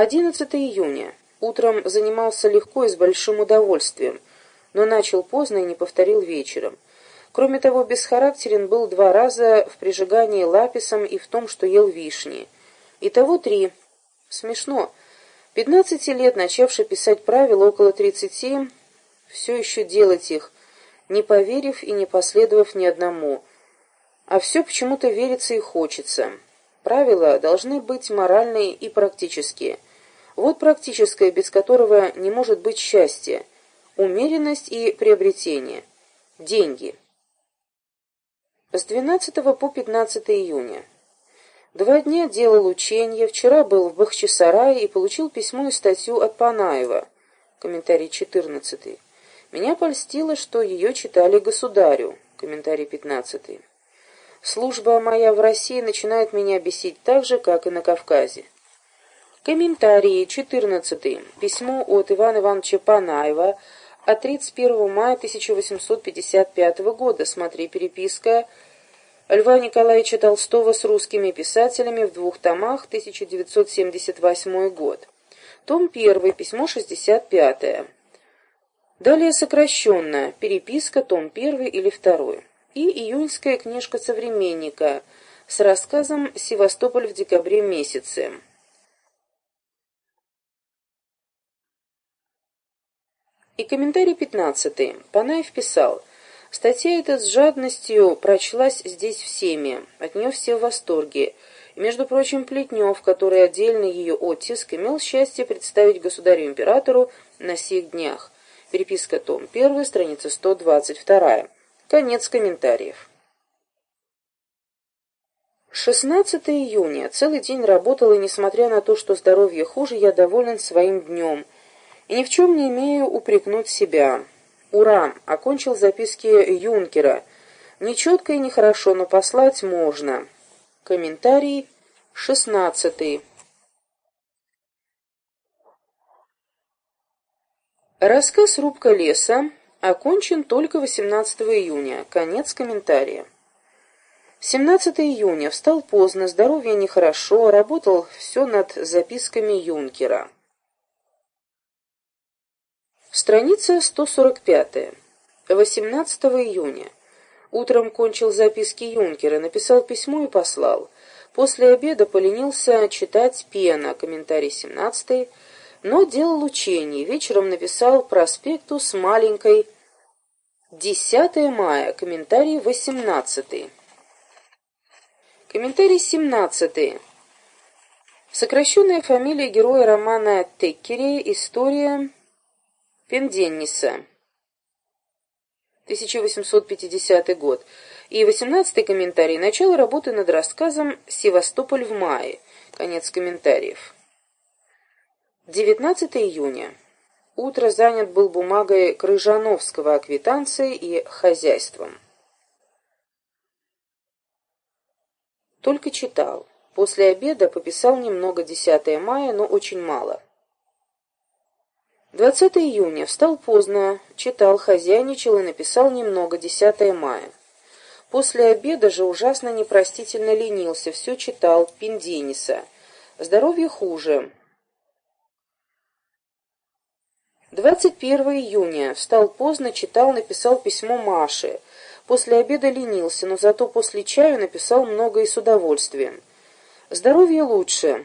11 июня. Утром занимался легко и с большим удовольствием, но начал поздно и не повторил вечером. Кроме того, бесхарактерен был два раза в прижигании лаписом и в том, что ел вишни. Итого три. Смешно. Пятнадцати лет, начавший писать правила, около тридцати, все еще делать их, не поверив и не последовав ни одному. А все почему-то верится и хочется. Правила должны быть моральные и практические. Вот практическое, без которого не может быть счастья. Умеренность и приобретение. Деньги. С 12 по 15 июня. Два дня делал учение, вчера был в Бахчисарае и получил письмо и статью от Панаева. Комментарий 14. Меня польстило, что ее читали государю. Комментарий 15. Служба моя в России начинает меня бесить так же, как и на Кавказе. Комментарии. 14. Письмо от Ивана Ивановича Панаева от 31 мая 1855 года. Смотри переписка Льва Николаевича Толстого с русскими писателями в двух томах, 1978 год. Том 1, письмо 65. Далее сокращенно. Переписка, том 1 или 2 и июньская книжка «Современника» с рассказом «Севастополь в декабре месяце». И комментарий пятнадцатый. Панаев писал, «Статья эта с жадностью прочлась здесь всеми, от нее все в восторге, и, между прочим, Плетнев, который отдельный ее оттиск, имел счастье представить государю-императору на сих днях». Переписка том 1, страница 122. Конец комментариев. 16 июня. Целый день работал, и, несмотря на то, что здоровье хуже, я доволен своим днем. И ни в чем не имею упрекнуть себя. Ура! Окончил записки Юнкера. Нечетко и нехорошо, но послать можно. Комментарий 16. Рассказ «Рубка леса» Окончен только 18 июня. Конец комментария. 17 июня. Встал поздно, здоровье нехорошо, работал все над записками Юнкера. Страница 145. 18 июня. Утром кончил записки Юнкера, написал письмо и послал. После обеда поленился читать Пена, комментарий 17 но делал учение. Вечером написал проспекту с маленькой 10 мая, комментарий 18. Комментарий 17. Сокращенная фамилия героя романа Теккери «История Пенденниса», 1850 год. И 18 комментарий. Начало работы над рассказом «Севастополь в мае». Конец комментариев. 19 июня. Утро занят был бумагой Крыжановского о квитанции и хозяйством. Только читал. После обеда пописал немного 10 мая, но очень мало. 20 июня. Встал поздно, читал, хозяйничал и написал немного 10 мая. После обеда же ужасно непростительно ленился, все читал, Пиндениса. Здоровье хуже. 21 июня. Встал поздно, читал, написал письмо Маше. После обеда ленился, но зато после чаю написал много и с удовольствием. Здоровье лучше.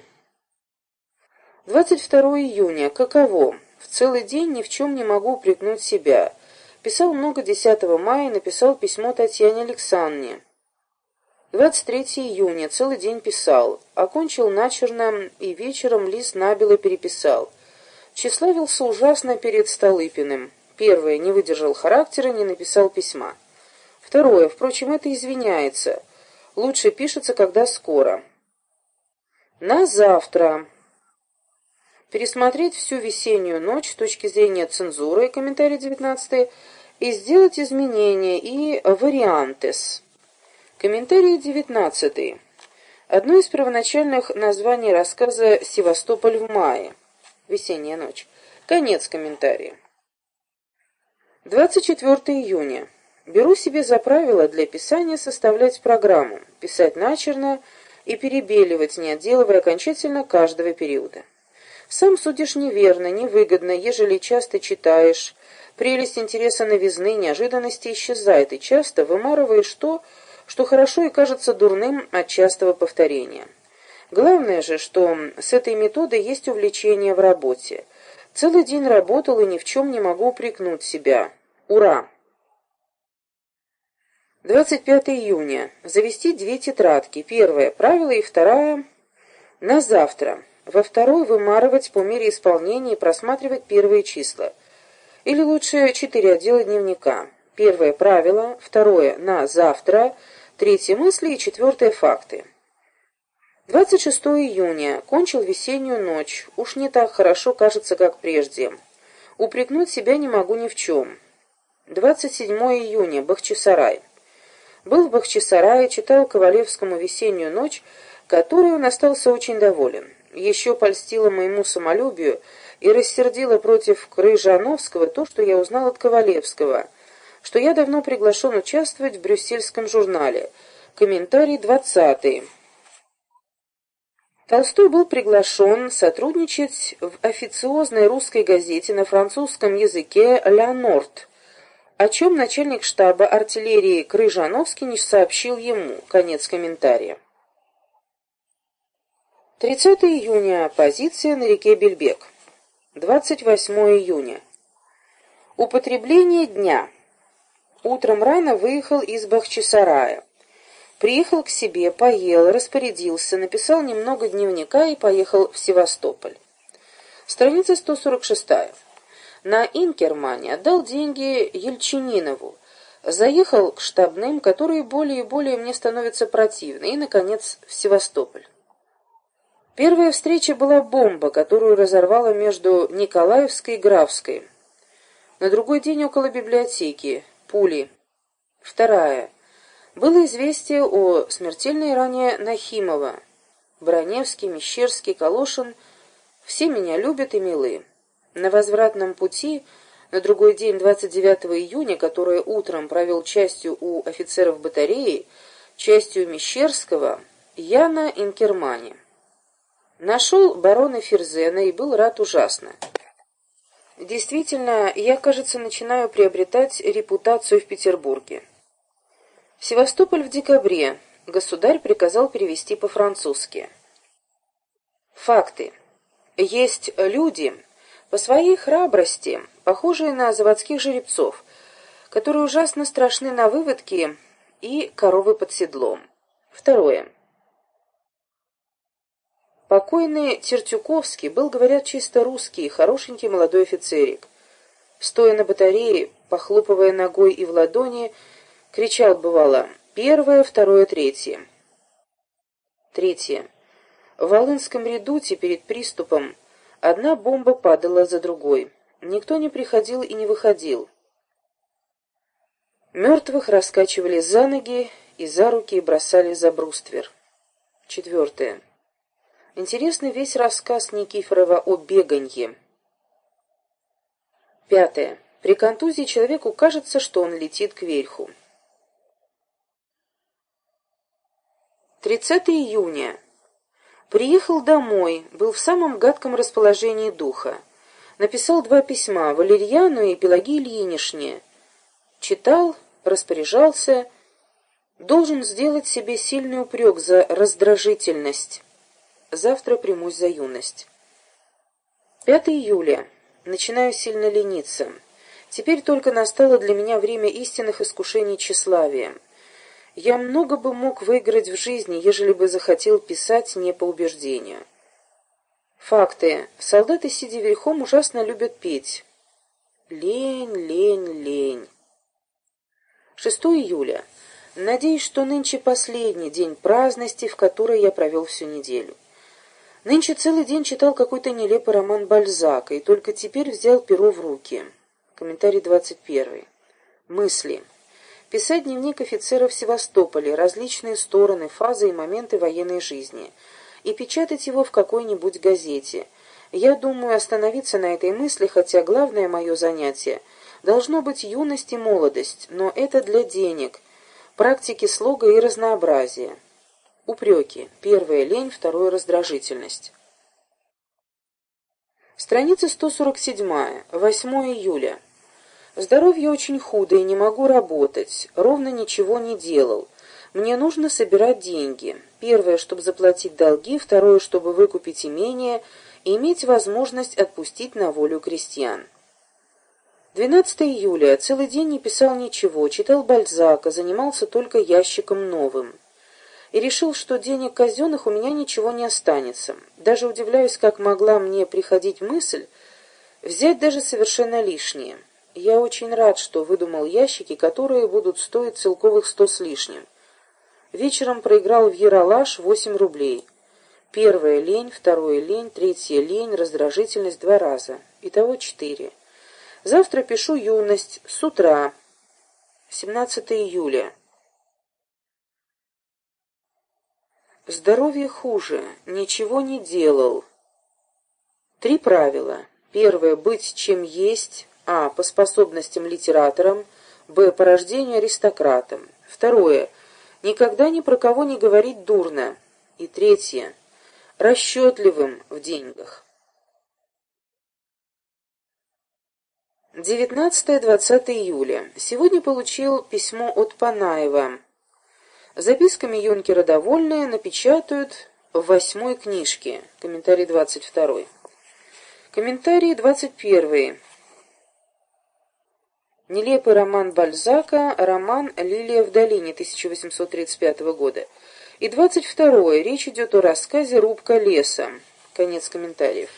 22 июня. Каково? В целый день ни в чем не могу упрекнуть себя. Писал много 10 мая, написал письмо Татьяне Александровне. 23 июня. Целый день писал. Окончил начерно и вечером лист набело переписал. Тщеславился ужасно перед Столыпиным. Первое, не выдержал характера, не написал письма. Второе, впрочем, это извиняется. Лучше пишется, когда скоро. На завтра. Пересмотреть всю весеннюю ночь с точки зрения цензуры, комментарий 19, и сделать изменения и вариантес. Комментарий 19. Одно из первоначальных названий рассказа «Севастополь в мае». Весенняя ночь. Конец комментария. 24 июня. Беру себе за правило для писания составлять программу, писать начерно и перебеливать, не отделывая окончательно каждого периода. Сам судишь неверно, невыгодно, ежели часто читаешь. Прелесть интереса новизны, неожиданности исчезает, и часто вымарываешь то, что хорошо и кажется дурным от частого повторения. Главное же, что с этой методой есть увлечение в работе. Целый день работал и ни в чем не могу упрекнуть себя. Ура! 25 июня. Завести две тетрадки. Первая – правила и вторая – на завтра. Во второй – вымарывать по мере исполнения и просматривать первые числа. Или лучше четыре отдела дневника. Первое – правило, второе – на завтра, третье – мысли и четвертое – факты. 26 июня. Кончил весеннюю ночь. Уж не так хорошо кажется, как прежде. Упрекнуть себя не могу ни в чем. 27 июня. Бахчисарай. Был в Бахчисарае, читал Ковалевскому «Весеннюю ночь», которой он остался очень доволен. Еще польстило моему самолюбию и рассердило против Крыжановского то, что я узнал от Ковалевского, что я давно приглашен участвовать в брюссельском журнале. Комментарий двадцатый. Толстой был приглашен сотрудничать в официозной русской газете на французском языке «Ля Норт», о чем начальник штаба артиллерии Крыжановский не сообщил ему. Конец комментария. 30 июня. Позиция на реке Бельбек. 28 июня. Употребление дня. Утром рано выехал из Бахчисарая. Приехал к себе, поел, распорядился, написал немного дневника и поехал в Севастополь. Страница 146. На Инкермане отдал деньги Ельчининову. Заехал к штабным, которые более и более мне становятся противны, и, наконец, в Севастополь. Первая встреча была бомба, которую разорвала между Николаевской и Графской. На другой день около библиотеки. Пули. Вторая. Было известие о смертельной ране Нахимова. Броневский, Мещерский, Калошин — все меня любят и милы. На возвратном пути, на другой день, 29 июня, которое утром провел частью у офицеров батареи, частью Мещерского, я на Инкермане. Нашел барона Ферзена и был рад ужасно. Действительно, я, кажется, начинаю приобретать репутацию в Петербурге. Севастополь в декабре. Государь приказал перевести по-французски. Факты. Есть люди, по своей храбрости, похожие на заводских жеребцов, которые ужасно страшны на выводке и коровы под седлом. Второе. Покойный Тертюковский был, говорят, чисто русский, хорошенький молодой офицерик. Стоя на батарее, похлопывая ногой и в ладони, кричал, бывало, «Первое, второе, третье». Третье. В Волынском редуте перед приступом одна бомба падала за другой. Никто не приходил и не выходил. Мертвых раскачивали за ноги и за руки и бросали за бруствер. Четвертое. Интересный весь рассказ Никифорова о беганье. Пятое. При контузии человеку кажется, что он летит кверху. 30 июня. Приехал домой, был в самом гадком расположении духа. Написал два письма Валерьяну и Пелагии Ильинишне. Читал, распоряжался. Должен сделать себе сильный упрек за раздражительность. Завтра примусь за юность. 5 июля. Начинаю сильно лениться. Теперь только настало для меня время истинных искушений тщеславия. Я много бы мог выиграть в жизни, ежели бы захотел писать не по убеждению. Факты. Солдаты, сидя верхом, ужасно любят петь. Лень, лень, лень. 6 июля. Надеюсь, что нынче последний день праздности, в которой я провел всю неделю. Нынче целый день читал какой-то нелепый роман Бальзака и только теперь взял перо в руки. Комментарий 21. Мысли. Писать дневник офицера в Севастополе, различные стороны, фазы и моменты военной жизни. И печатать его в какой-нибудь газете. Я думаю остановиться на этой мысли, хотя главное мое занятие должно быть юность и молодость, но это для денег, практики слога и разнообразия. Упреки. Первое – лень, второе – раздражительность. Страница 147. 8 июля. Здоровье очень худо и не могу работать. Ровно ничего не делал. Мне нужно собирать деньги. Первое, чтобы заплатить долги. Второе, чтобы выкупить имение и иметь возможность отпустить на волю крестьян. 12 июля. Целый день не писал ничего, читал Бальзака, занимался только ящиком новым. И решил, что денег казенных у меня ничего не останется. Даже удивляюсь, как могла мне приходить мысль взять даже совершенно лишнее. Я очень рад, что выдумал ящики, которые будут стоить целковых сто с лишним. Вечером проиграл в Яралаш восемь рублей. Первая лень, второе лень, третья лень, раздражительность два раза. Итого четыре. Завтра пишу юность с утра. 17 июля. Здоровье хуже, ничего не делал. Три правила. Первое — быть чем есть, а. по способностям литератором, б. по рождению аристократом. Второе — никогда ни про кого не говорить дурно. И третье — расчетливым в деньгах. 19-20 июля. Сегодня получил письмо от Панаева. Записками юнкера довольные напечатают в восьмой книжке. Комментарий 22. Комментарий 21. Нелепый роман Бальзака, роман «Лилия в долине» 1835 года. И 22. Речь идет о рассказе «Рубка леса». Конец комментариев.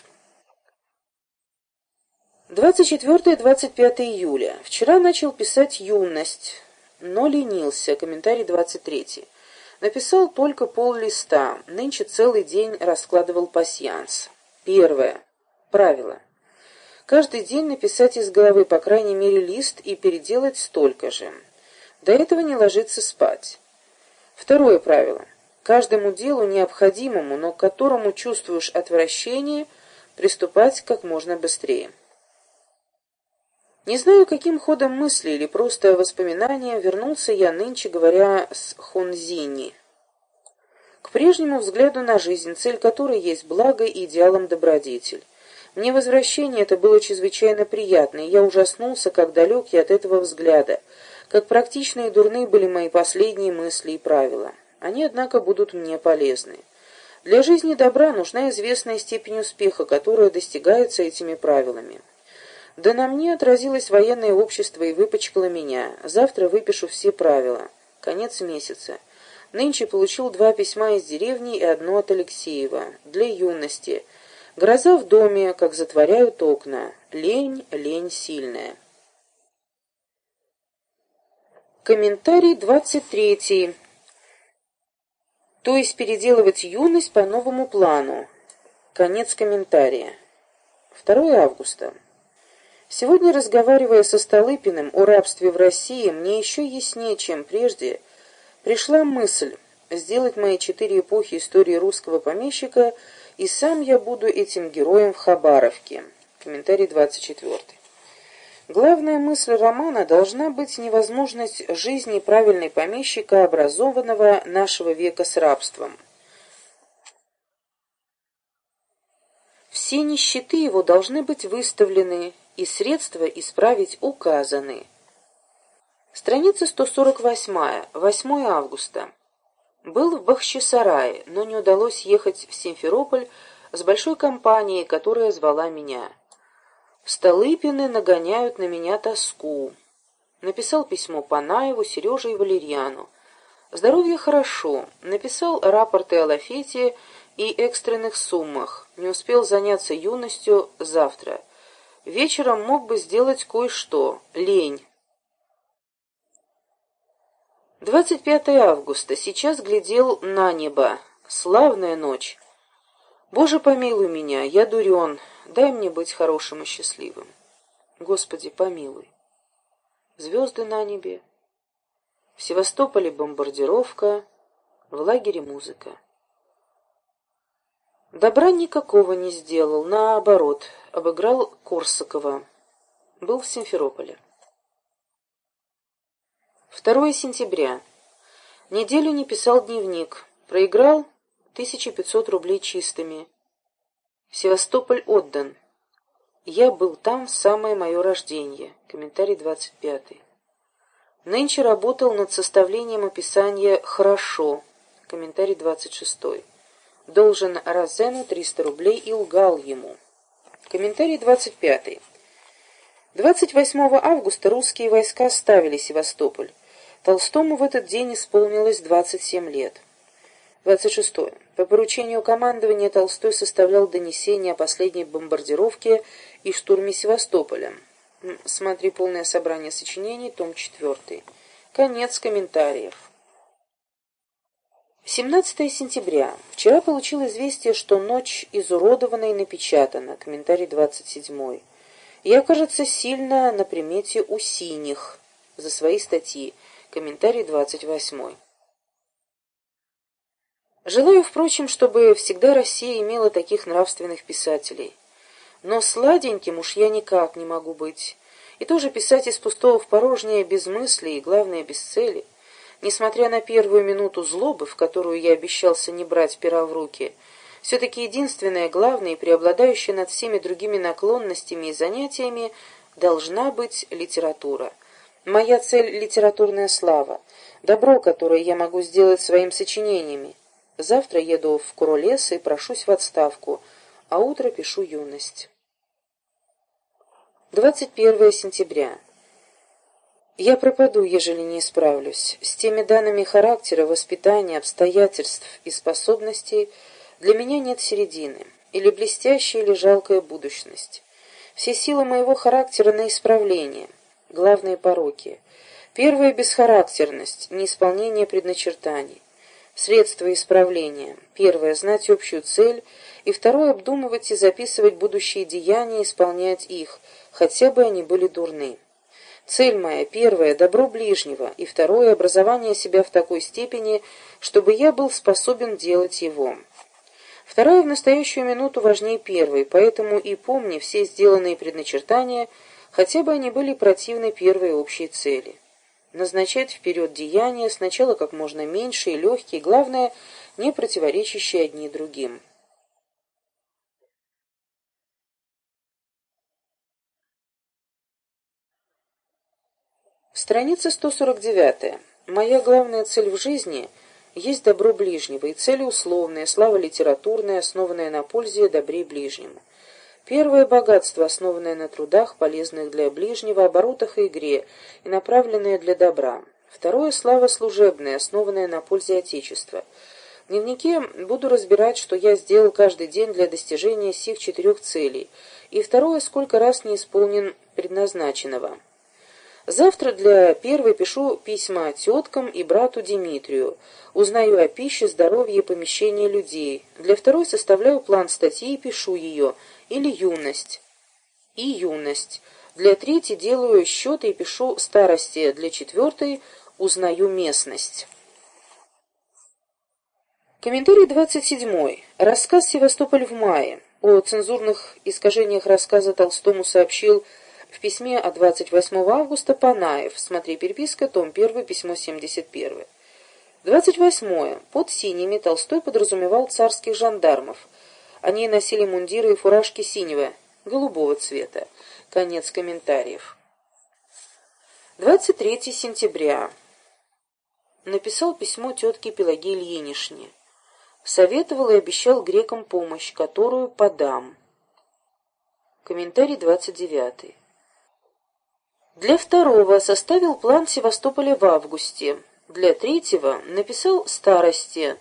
24-25 июля. Вчера начал писать «Юность», но ленился. Комментарий 23. Написал только пол листа. Нынче целый день раскладывал пасьянс. Первое. Правило. Каждый день написать из головы по крайней мере лист и переделать столько же. До этого не ложиться спать. Второе правило. Каждому делу необходимому, но к которому чувствуешь отвращение, приступать как можно быстрее. Не знаю, каким ходом мысли или просто воспоминания вернулся я нынче, говоря с Хонзини. К прежнему взгляду на жизнь, цель которой есть благо и идеалом добродетель. Мне возвращение это было чрезвычайно приятно, и я ужаснулся, как далек я от этого взгляда, как практичны и дурны были мои последние мысли и правила. Они, однако, будут мне полезны. Для жизни добра нужна известная степень успеха, которая достигается этими правилами. Да на мне отразилось военное общество и выпачкало меня. Завтра выпишу все правила. Конец месяца. Нынче получил два письма из деревни и одно от Алексеева. Для юности. Гроза в доме, как затворяют окна. Лень, лень сильная. Комментарий двадцать третий. То есть переделывать юность по новому плану. Конец комментария. 2 августа. Сегодня, разговаривая со Столыпиным о рабстве в России, мне еще яснее, чем прежде, пришла мысль сделать мои четыре эпохи истории русского помещика, и сам я буду этим героем в Хабаровке. Комментарий 24. Главная мысль романа должна быть невозможность жизни правильной помещика, образованного нашего века с рабством. Все нищеты его должны быть выставлены, и средства исправить указаны. Страница 148, 8 августа. Был в Бахчисарае, но не удалось ехать в Симферополь с большой компанией, которая звала меня. Столыпины нагоняют на меня тоску. Написал письмо Панаеву, Сереже и Валерьяну. Здоровье хорошо. Написал рапорты о лафете и экстренных суммах. Не успел заняться юностью завтра. Вечером мог бы сделать кое-что. Лень. 25 августа. Сейчас глядел на небо. Славная ночь. Боже, помилуй меня, я дурен. Дай мне быть хорошим и счастливым. Господи, помилуй. Звезды на небе. В Севастополе бомбардировка, в лагере музыка. Добра никакого не сделал, наоборот, обыграл Корсакова. Был в Симферополе. 2 сентября. Неделю не писал дневник. Проиграл 1500 рублей чистыми. Севастополь отдан. Я был там в самое мое рождение. Комментарий 25. Нынче работал над составлением описания «хорошо». Комментарий 26. Должен Розену 300 рублей и лгал ему. Комментарий 25. 28 августа русские войска оставили Севастополь. Толстому в этот день исполнилось 27 лет. 26. По поручению командования Толстой составлял донесение о последней бомбардировке и штурме Севастополя. Смотри полное собрание сочинений, том 4. Конец комментариев. 17 сентября. Вчера получил известие, что ночь изуродована и напечатана. Комментарий 27. Я, кажется, сильно на примете у синих за свои статьи. Комментарий 28. Желаю, впрочем, чтобы всегда Россия имела таких нравственных писателей. Но сладеньким уж я никак не могу быть. И тоже писать из пустого в порожнее без мысли и, главное, без цели. Несмотря на первую минуту злобы, в которую я обещался не брать пера в руки, все-таки единственное, главное и преобладающее над всеми другими наклонностями и занятиями должна быть литература. Моя цель — литературная слава, добро, которое я могу сделать своими сочинениями. Завтра еду в Куролес и прошусь в отставку, а утро пишу юность. 21 сентября. Я пропаду, ежели не исправлюсь. С теми данными характера, воспитания, обстоятельств и способностей для меня нет середины, или блестящая, или жалкая будущность. Все силы моего характера на исправление, главные пороки. Первая — бесхарактерность, неисполнение предначертаний. Средства исправления. Первое — знать общую цель, и второе — обдумывать и записывать будущие деяния, исполнять их, хотя бы они были дурны. Цель моя первая — добро ближнего, и второе — образование себя в такой степени, чтобы я был способен делать его. Второе в настоящую минуту важнее первой, поэтому и помни все сделанные предначертания, хотя бы они были противны первой общей цели. Назначать вперед деяния сначала как можно меньше и легкие, главное, не противоречащие одни другим. Страница 149. Моя главная цель в жизни есть добро ближнего, и цели условные, слава литературная, основанная на пользе и добре ближнему. Первое богатство, основанное на трудах, полезных для ближнего, оборотах и игре, и направленное для добра. Второе слава служебная, основанная на пользе Отечества. В дневнике буду разбирать, что я сделал каждый день для достижения сих четырех целей, и второе, сколько раз не исполнен предназначенного. Завтра для первой пишу письма теткам и брату Дмитрию. Узнаю о пище, здоровье и помещении людей. Для второй составляю план статьи и пишу ее. Или юность. И юность. Для третьей делаю счеты и пишу старости. Для четвертой узнаю местность. Комментарий 27. Рассказ «Севастополь в мае». О цензурных искажениях рассказа Толстому сообщил в письме от 28 августа Панаев. Смотри переписка, том 1, письмо 71. 28. Под синими Толстой подразумевал царских жандармов. Они носили мундиры и фуражки синего, голубого цвета. Конец комментариев. 23 сентября. Написал письмо тетке Пелаге Ильинишне. Советовал и обещал грекам помощь, которую подам. Комментарий 29. Для второго составил план Севастополя в августе. Для третьего написал старости.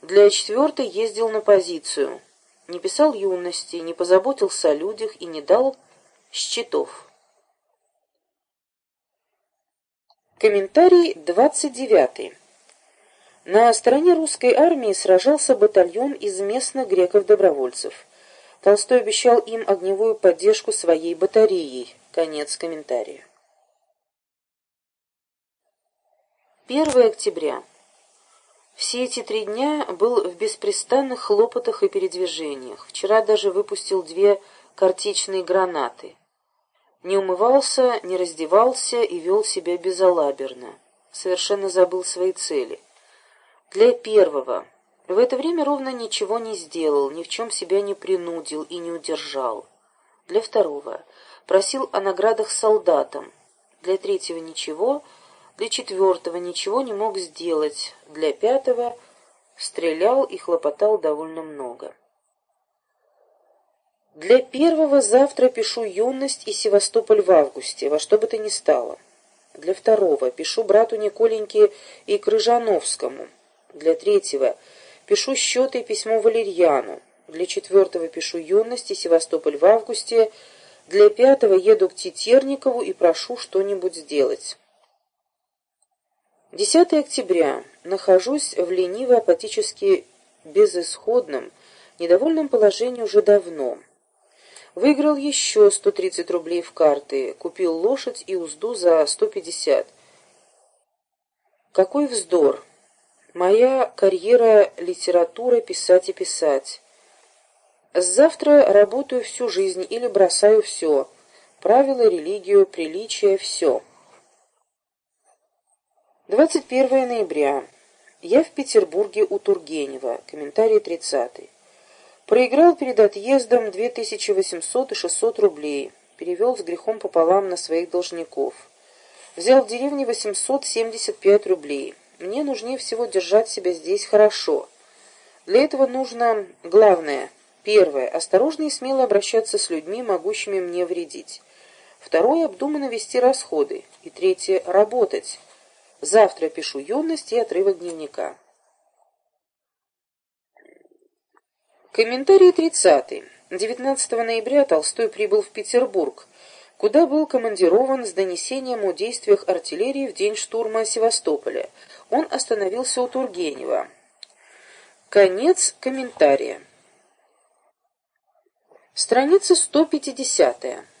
Для четвертой ездил на позицию. Не писал юности, не позаботился о людях и не дал счетов. Комментарий 29. На стороне русской армии сражался батальон из местных греков-добровольцев. Толстой обещал им огневую поддержку своей батареей. Конец комментария. 1 октября. Все эти три дня был в беспрестанных хлопотах и передвижениях. Вчера даже выпустил две картечные гранаты. Не умывался, не раздевался и вел себя безалаберно. Совершенно забыл свои цели. Для первого. В это время ровно ничего не сделал, ни в чем себя не принудил и не удержал. Для второго. Просил о наградах солдатам. Для третьего ничего. Для четвертого ничего не мог сделать. Для пятого стрелял и хлопотал довольно много. Для первого завтра пишу «Юность» и «Севастополь» в августе, во что бы то ни стало. Для второго пишу брату Николеньке и Крыжановскому. Для третьего пишу счеты и письмо Валерьяну. Для четвертого пишу «Юность» и «Севастополь» в августе. Для пятого еду к Тетерникову и прошу что-нибудь сделать. 10 октября. Нахожусь в лениво-апатически безысходном, недовольном положении уже давно. Выиграл еще 130 рублей в карты, купил лошадь и узду за 150. Какой вздор! Моя карьера литература писать и писать. Завтра работаю всю жизнь или бросаю все. Правила, религию, приличие, все. 21 ноября. Я в Петербурге у Тургенева. Комментарий 30. Проиграл перед отъездом 2800 и 600 рублей. Перевел с грехом пополам на своих должников. Взял в деревне 875 рублей. Мне нужнее всего держать себя здесь хорошо. Для этого нужно главное. Первое. Осторожно и смело обращаться с людьми, могущими мне вредить. Второе. Обдуманно вести расходы. И третье. Работать. Завтра пишу юность и отрывок дневника. Комментарий 30. 19 ноября Толстой прибыл в Петербург, куда был командирован с донесением о действиях артиллерии в день штурма Севастополя. Он остановился у Тургенева. Конец комментария. Страница 150.